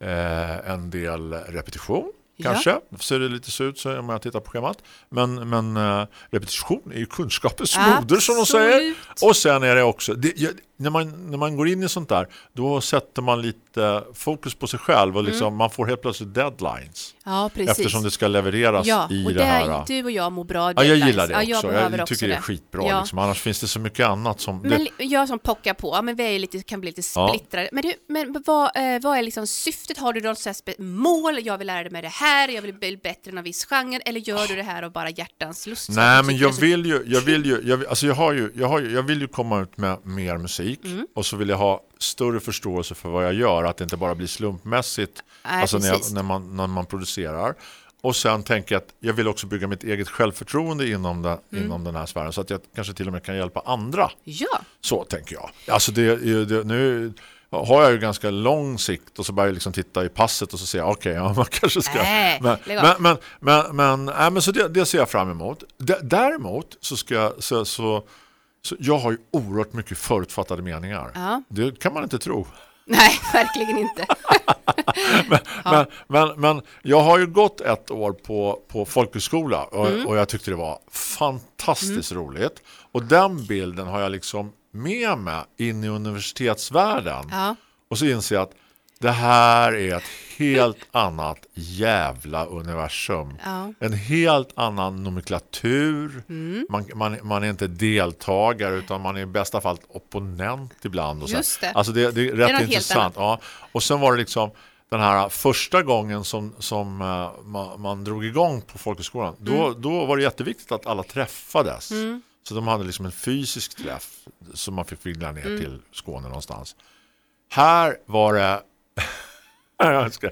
eh, en del repetition. Ja. Kanske, ser det lite så ut så om jag tittar på schemat. Men, men eh, repetition är ju kunskapens moder som de säger. Och sen är det också, det, jag, när, man, när man går in i sånt där, då sätter man lite fokus på sig själv och liksom, man får helt plötsligt deadlines. Ja, precis. Eftersom det ska levereras ja, i och det här. du och jag mår bra Ja, jag deadlines. gillar det Ja, också. jag Jag, också tycker det är skitbra. Ja. Liksom. Annars finns det så mycket annat som... Men det, jag som pockar på, ja, men vi är lite, kan bli lite Ja. splittrade. Men, du, men vad, eh, vad är liksom syftet? Har du något mål? Jag vill lära dig med det här, jag vill bli bättre än en viss genre. Eller gör du det här av bara hjärtans lust? nej, men jag det vill ju... Jag vill ju, jag, vill- alltså jag, har ju, jag, har ju jag vill ju komma ut med mer musik. Mm. Och så vill jag ha större förståelse för vad jag gör. Att det inte bara blir slumpmässigt Nej, alltså när, jag, när, man, när man producerar. Och sen tänker jag att jag vill också bygga mitt eget självförtroende inom, det, Mm. inom den här sfären. Så att jag kanske till och med kan hjälpa andra. Ja, Så tänker jag. Alltså det, det, nu har jag ju ganska lång sikt och så börjar jag liksom titta i passet och så ser jag okej, ja, man kanske ska... Nej, men, men, men, men, men, nej, men så det, det ser jag fram emot. D- däremot så ska jag... Så, så, så jag har ju oerhört mycket förutfattade meningar. Ja. Det kan man inte tro. nej, verkligen inte. Men, men, men jag har ju gått ett år på, på folkhögskola och, Mm. och jag tyckte det var fantastiskt roligt. Och den bilden har jag liksom med mig in i universitetsvärlden. Ja. Och så inser jag att det här är ett helt annat jävla universum. Ja. En helt annan nomenklatur. Mm. Man, man, man är inte deltagare utan man är i bästa fall opponent ibland. Och så. Just det. Alltså det, det är är rätt något helt intressant. Ja. Och sen var det liksom den här första gången som, som eh, man, man drog igång på folkhögskolan. Då, Mm. då var det jätteviktigt att alla träffades. Så de hade liksom en fysisk träff som man fick vilja ner Mm. till Skåne någonstans. Här var det jag ska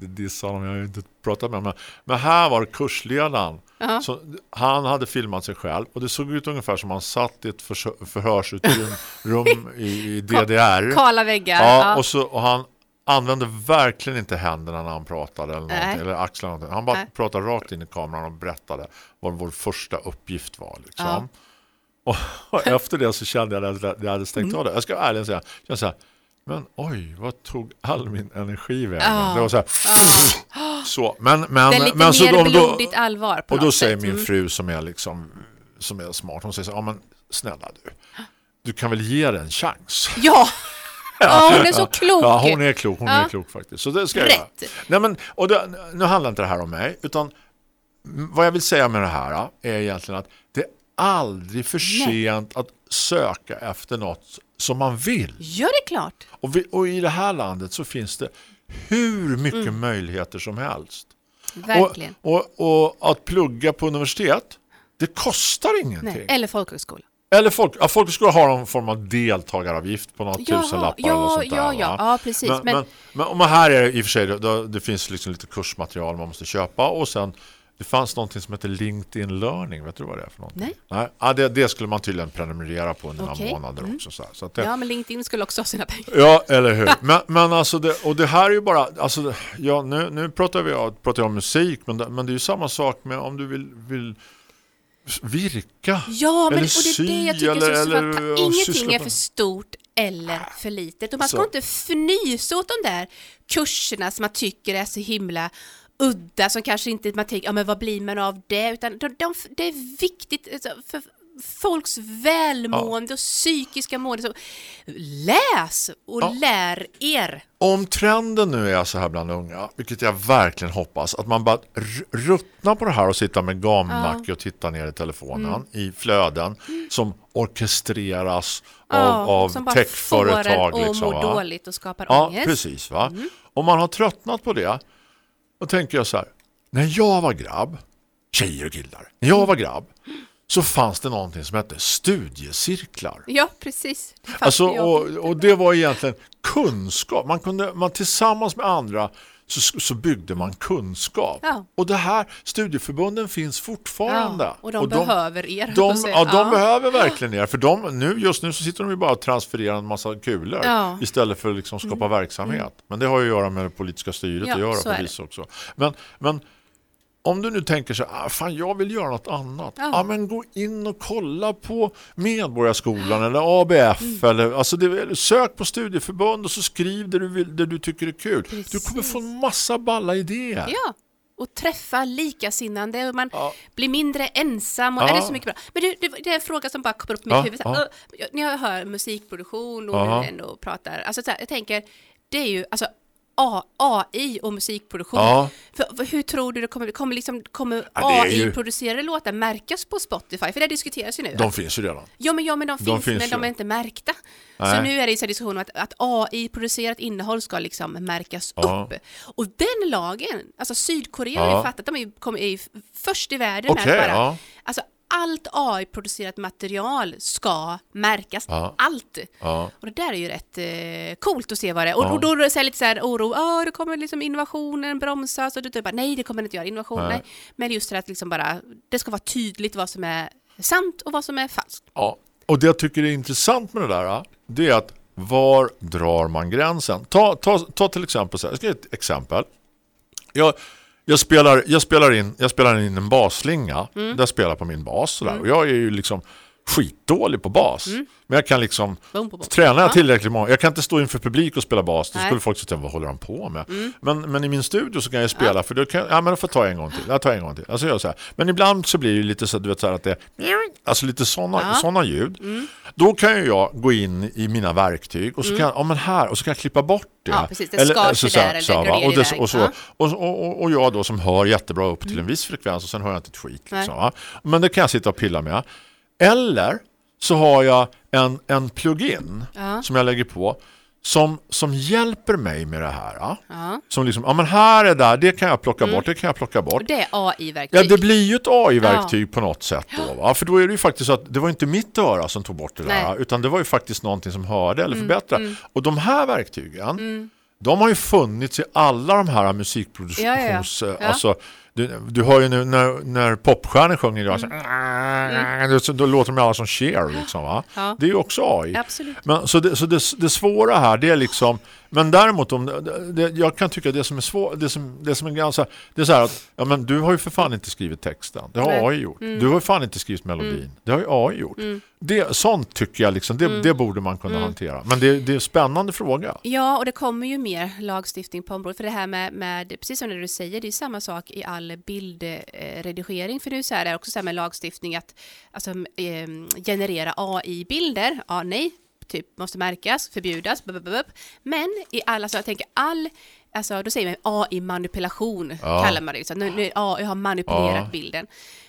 dissa honom, jag har ju inte pratat med honom. Men här var kursledaren. Så han hade filmat sig själv och det såg ut ungefär som han satt i ett förhörsutrymme i, i DDR. Kala väggar. Ja, Ja, och, så, och han använde verkligen inte händerna när han pratade eller, Nej. eller axlarna. någonting. Han bara Nej. pratade rakt in i kameran och berättade vad vår första uppgift var. Liksom. Ja. Och, och efter det så kände jag att jag hade stängt Mm. av det. Jag ska ärligen säga, jag kände så här, men oj, vad tog all min energi vägen? Ja. Det var så här, så. Men, men, det är lite men så mer de- då, blodigt allvar på och då säger min Mm. fru som är liksom som är smart, hon säger så här, ja men snälla du, du kan väl ge det en chans. Ja, ja hon är så klok. Ja, hon är klok, hon Ja. är klok faktiskt. Så det ska jag Rätt. göra. Nej, men, och det, nu handlar inte det här om mig, utan vad jag vill säga med det här är egentligen att det är aldrig för sent att söka efter något som man vill. Ja, det är klart. Och, vi, och i det här landet så finns det hur mycket Mm. möjligheter som helst. Verkligen. Och, och, och att plugga på universitet, det kostar ingenting. Nej. Eller folkhögskola. Eller folk, ja, folkhögskola har någon form av deltagaravgift på något Jaha, tusenlappar ja, eller något sånt där. ja, ja. Ja, precis. Men, men, Men- men, här är det i och för sig, då, det finns liksom lite kursmaterial man måste köpa och sen det fanns någonting som heter LinkedIn Learning, vet du vad det är för någonting? Nej. Nej ja, det, det skulle man tydligen prenumerera på under Okej. några månader Mm. också. Så, så att det, Ja, men LinkedIn skulle också ha sina pengar. Ja, eller hur? Men, men alltså, det, och det här är ju bara, alltså, ja, nu, nu pratar vi ja, pratar jag om musik, men det, men det är ju samma sak med om du vill, vill virka. Ja, men Eller och det är det jag sy, tycker eller- är så eller, och Ingenting är för stort eller för litet. Och man ska Så. inte fnysa åt de där kurserna som man tycker är så himla udda som kanske inte man tänker, ja men vad blir man av det? Utan de, de, det är viktigt alltså, för folks välmående och psykiska mående. Så läs och Ja. lär er. Om trenden nu är så här bland unga, vilket jag verkligen hoppas, att man bara ruttnar på det här och sitta med gamnacke och titta ner i telefonen Mm. i flöden som orkestreras av, Ja, av som bara får en techföretag. att Liksom, dåligt och skapar Ja, ångest. precis. Va? Om man har tröttnat på det, då tänker jag så här. När jag var grabb, tjejer och killar, när jag var grabb så fanns det någonting som hette studiecirklar. Ja, precis. Det Alltså, och, och det var egentligen kunskap. Man kunde, man tillsammans med andra så, så byggde man kunskap. Ja. Och det här, studieförbunden finns fortfarande. Ja, och de behöver er, höll De, att säga. ja, de Ja. behöver verkligen er. För de, nu, just nu så sitter de ju bara och transfererar en massa kulor. Mm. istället för att liksom skapa verksamhet. Men det har ju att göra med det politiska styret Ja, att göra så förvisso också. Men, men om du nu tänker så ah, fan jag vill göra något annat. Ja. Ja. men gå in och kolla på Medborgarskolan eller ABF Mm. eller alltså det, sök på studieförbund och så skriv det du, vill, det du tycker är kul. Du kommer få en massa balla idéer. Ja, och träffa likasinnande och man Ja. blir mindre ensam och Ja. är det så mycket bra. Men du, det, det är en fråga som bara kommer upp i mitt Ja, huvud. Ja. När jag hör musikproduktion och Ja. ändå pratar, alltså så här, jag tänker, det är ju alltså AI och musikproduktion. Ja. För, hur tror du det kommer, kommer, liksom, kommer Ja, är ju- AI-producerade låtar märkas på Spotify? För det diskuteras ju nu. De finns ju redan. Ja men, ja, men de finns, finns men de ju. är inte märkta. Nej. Så nu är det ju diskussion om att, att AI-producerat innehåll ska liksom märkas Ja. upp. Och den lagen, alltså Sydkorea har ju fattat, de är ju kom, är ju först i världen Okej, med att bara, alltså allt AI-producerat material ska märkas, Ja. allt. Ja. Och det där är ju rätt eh, coolt att se vad det är. Och, Ja. och då är det lite så här oro, ah, det kommer liksom innovationen bromsas och du typ bara, nej det kommer inte göra, innovation, Nej. nej. Men just det att liksom bara, det ska vara tydligt vad som är sant och vad som är falskt. Ja. Och det jag tycker är intressant med det där det är att var drar man gränsen? Ta, ta, ta till exempel så här, jag ska ge ett exempel. Jag, jag, spelar, jag, spelar in, jag spelar in en basslinga Mm. där jag spelar på min bas sådär. och jag är ju liksom skitdålig på bas. Men jag kan liksom Mm. Träna Ja. tillräckligt många. Jag kan inte stå inför publik och spela bas. Då Nej. Mm. skulle folk säga, vad håller han på med? Men, men i min studio så kan jag spela, för då kan jag, ja men då får jag ta en gång till. Jag tar en gång till. Alltså jag så här. Men ibland så blir det lite så, du vet, så här att det alltså lite sådana Ja. Mm. såna ljud. Då kan jag gå in i mina verktyg och så kan, ja, men här, och så kan jag klippa bort det. Ja, precis. Det skar sig så här, där eller så går och, det, och, så, Ja. och, och, och, jag då som hör jättebra upp till en viss frekvens och sen hör jag inte ett skit. Liksom? Men det kan jag sitta och pilla med. Eller så har jag en, en plugin Ja. som jag lägger på som, som hjälper mig med det här. Ja? Ja. Som liksom, ja men här är där, det kan jag plocka bort, det kan jag plocka bort. Och det är AI-verktyg. Ja, det blir ju ett AI-verktyg på något sätt då. Va? För då är det ju faktiskt så att det var inte mitt öra som tog bort det där, Nej. Mm, utan det var ju faktiskt någonting som hörde eller förbättrade. Och de här verktygen, de har ju funnits i alla de här musikproduktions... Ja, ja, ja. Alltså, du, du hör ju nu när, när popstjärnor sjunger idag, Mm. så, då låter de alla som Cher liksom, va? Ja. Det är ju också AI. Absolut. Men, så det, så det, det svåra här det är liksom men däremot om det, jag kan tycka det som är svårt det som, det som är ganska det är så här att ja, men du har ju för fan inte skrivit texten det har Nej. Mm. AI gjort du har ju fan inte skrivit melodin det har ju AI gjort det, sånt tycker jag liksom det, Mm. det borde man kunna hantera men det, det är en spännande fråga Ja, och det kommer ju mer lagstiftning på området. För det här med, med precis som du säger, det är samma sak i all bildredigering. För nu så är det också så här med lagstiftning att alltså, eh, generera AI-bilder, ja nej, typ måste märkas, förbjudas, bup, bup, bup. men i alla, så jag tänker all Alltså, då säger man AI-manipulation, Ja. kallar man det. Så nu, nu AI har manipulerat Ja. bilden.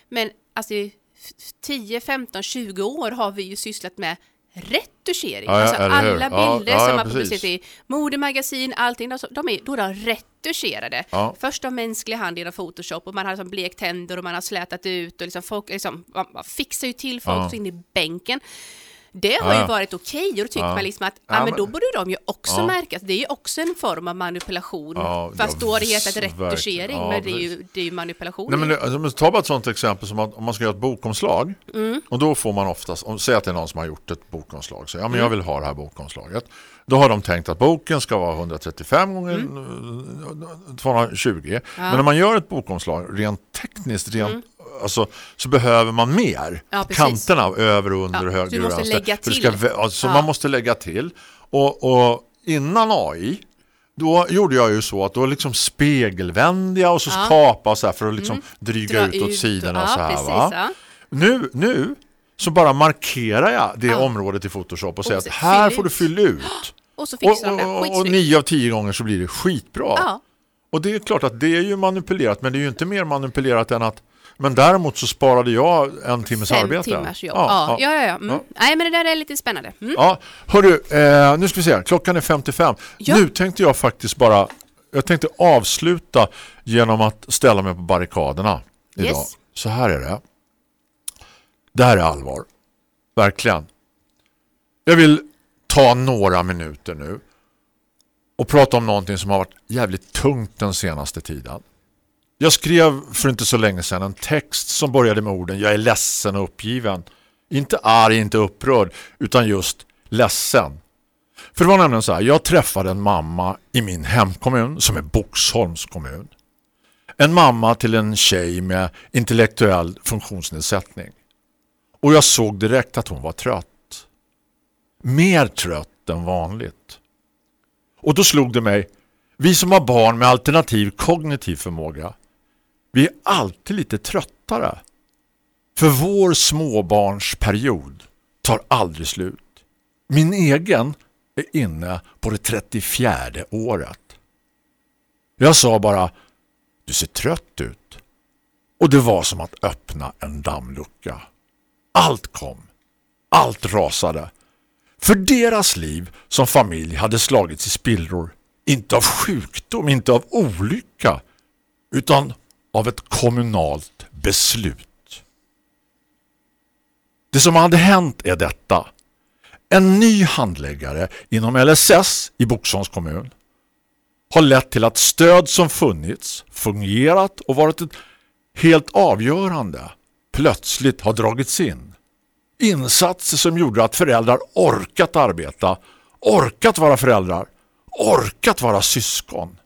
Men alltså, i f- 10, 15, 20 år har vi ju sysslat med retuschering. Ja, alltså hur? alla Ja, bilder ja, som har publicerats i modemagasin, allting, de, de är då är de retuscherade. Ja. Först av mänsklig hand genom Photoshop och man har liksom blekt tänder och man har slätat ut och liksom folk, liksom, man, fixar ju till folk så in i bänken. Det har Ja, ju varit okej och då tycker Ja. man liksom att Ja, ja, men då borde de ju också Ja. märkas. Det är ju också en form av manipulation. Fast då har det hetat retuschering, men det är, ju, det är ju manipulation. Nej, men det, alltså, ta bara ett sånt exempel som att om man ska göra ett bokomslag Mm. och då får man oftast, om, säg att det är någon som har gjort ett bokomslag så ja Mm. men jag vill ha det här bokomslaget då har de tänkt att boken ska vara 135 gånger Mm. eh, 220 men när man gör ett bokomslag rent tekniskt rent Alltså, så behöver man mer Mm. Ja, kanterna över och under Ja, och höger du och vänster. det ska alltså, Ja. man måste lägga till och, och innan AI då gjorde jag ju så att då liksom spegelvände jag och så Ja. skapa så här för att liksom dryga Dra ut åt sidorna och- och så ja, här precis, va. ja. Nu, nu så bara markerar jag det Ja. området i Photoshop och säger att här får du fylla ut. Och så Och, fixar och, och nio av tio gånger så blir det skitbra. Ja. Och det är klart att det är ju manipulerat men det är ju inte mer manipulerat än att men däremot så sparade jag en timmes Fem arbete. timmars jobb. Ja, ja, ja. ja. Mm. Ja. Nej, men det där är lite spännande. Mm. Ja, hörru, eh, nu ska vi se. Klockan är 55. Ja. Nu tänkte jag faktiskt bara jag tänkte avsluta genom att ställa mig på barrikaderna idag. Yes. Så här är det. Det här är allvar. Verkligen. Jag vill ta några minuter nu och prata om någonting som har varit jävligt tungt den senaste tiden. Jag skrev för inte så länge sedan en text som började med orden Jag är ledsen och uppgiven. Inte arg, inte upprörd, utan just ledsen. För det var nämligen så här, jag träffade en mamma i min hemkommun som är Boxholms kommun. En mamma till en tjej med intellektuell funktionsnedsättning. Och jag såg direkt att hon var trött. Mer trött än vanligt. Och då slog det mig, vi som har barn med alternativ kognitiv förmåga, vi är alltid lite tröttare. För vår småbarnsperiod tar aldrig slut. Min egen är inne på det 34 året. Jag sa bara, du ser trött ut. Och det var som att öppna en dammlucka. Allt kom. Allt rasade. För deras liv som familj hade slagits i spillror. Inte av sjukdom, inte av olycka. Utan av ett kommunalt beslut. Det som hade hänt är detta. En ny handläggare inom LSS i Boxholms kommun har lett till att stöd som funnits, fungerat och varit ett helt avgörande plötsligt har dragits in. Insatser som gjorde att föräldrar orkat arbeta, orkat vara föräldrar, orkat vara syskon.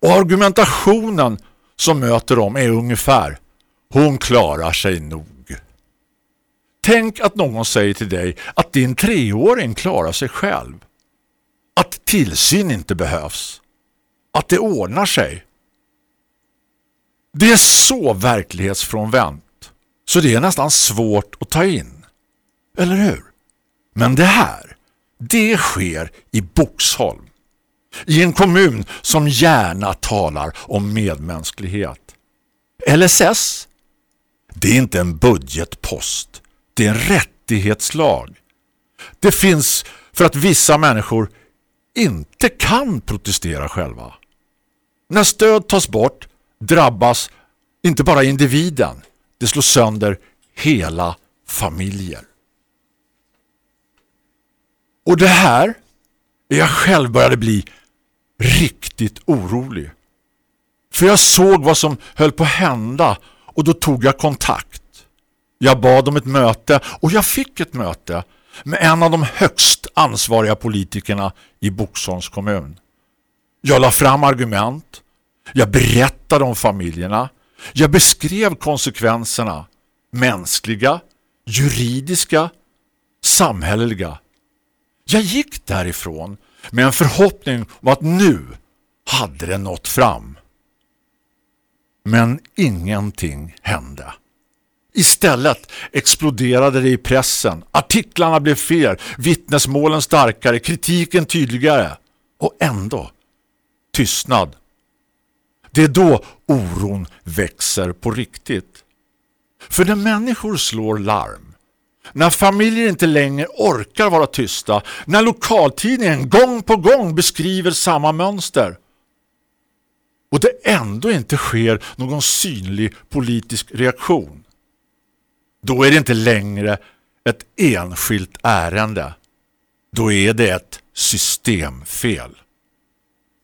Och argumentationen som möter dem är ungefär hon klarar sig nog. Tänk att någon säger till dig att din treåring klarar sig själv. Att tillsyn inte behövs. Att det ordnar sig. Det är så verklighetsfrånvänt så det är nästan svårt att ta in. Eller hur? Men det här, det sker i Boxholm. I en kommun som gärna talar om medmänsklighet. LSS, det är inte en budgetpost. Det är en rättighetslag. Det finns för att vissa människor inte kan protestera själva. När stöd tas bort drabbas inte bara individen, det slår sönder hela familjer. Och det här är jag själv började bli riktigt orolig. För jag såg vad som höll på att hända och då tog jag kontakt. Jag bad om ett möte och jag fick ett möte med en av de högst ansvariga politikerna i Boxholms kommun. Jag la fram argument. Jag berättade om familjerna. Jag beskrev konsekvenserna. Mänskliga, juridiska, samhälleliga. Jag gick därifrån med en förhoppning om att nu hade det nått fram. Men ingenting hände. Istället exploderade det i pressen. Artiklarna blev fler, vittnesmålen starkare, kritiken tydligare. Och ändå tystnad. Det är då oron växer på riktigt. För när människor slår larm, när familjer inte längre orkar vara tysta, när lokaltidningen gång på gång beskriver samma mönster och det ändå inte sker någon synlig politisk reaktion, då är det inte längre ett enskilt ärende. Då är det ett systemfel.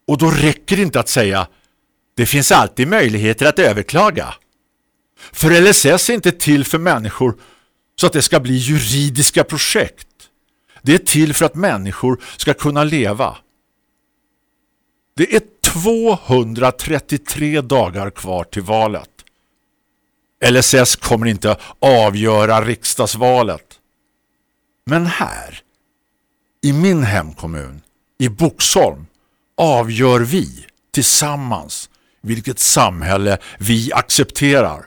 Och då räcker det inte att säga det finns alltid möjligheter att överklaga. För LSS är inte till för människor så att det ska bli juridiska projekt. Det är till för att människor ska kunna leva. Det är 233 dagar kvar till valet. LSS kommer inte avgöra riksdagsvalet. Men här, i min hemkommun, i Boxholm, avgör vi tillsammans vilket samhälle vi accepterar.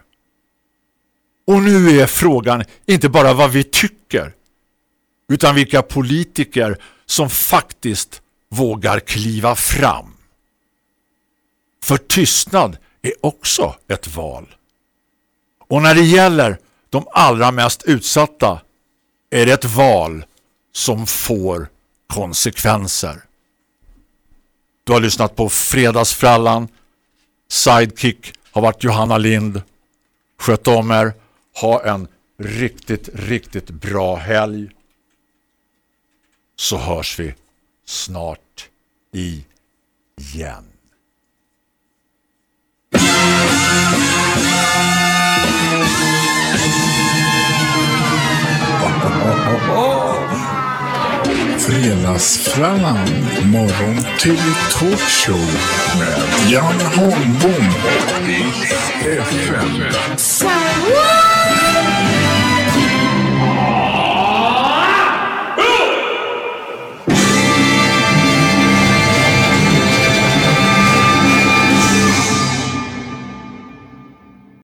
Och nu är frågan inte bara vad vi tycker utan vilka politiker som faktiskt vågar kliva fram. För tystnad är också ett val. Och när det gäller de allra mest utsatta är det ett val som får konsekvenser. Du har lyssnat på Fredagsfrallan. Sidekick har varit Johanna Lind. Sköt om er. Ha en riktigt, riktigt bra helg. Så hörs vi snart igen. Fredagsfrallan, morgon till talkshow med Jan Holmbom och FN.